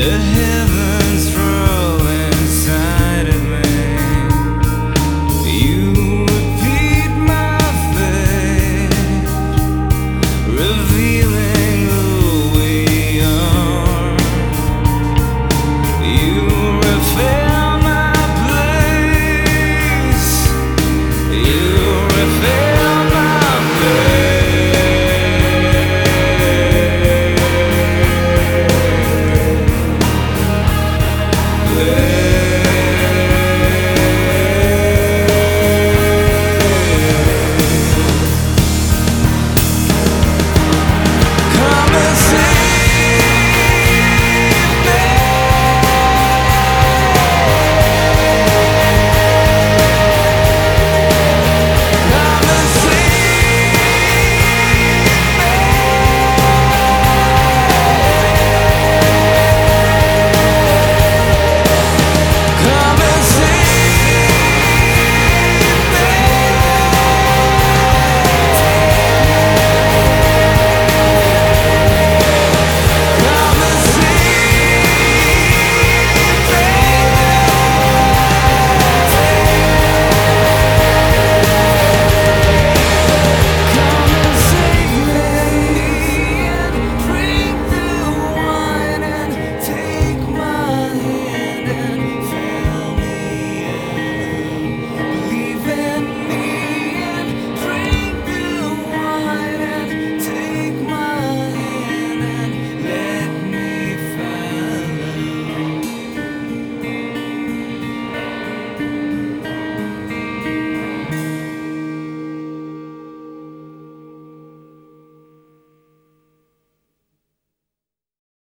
the head.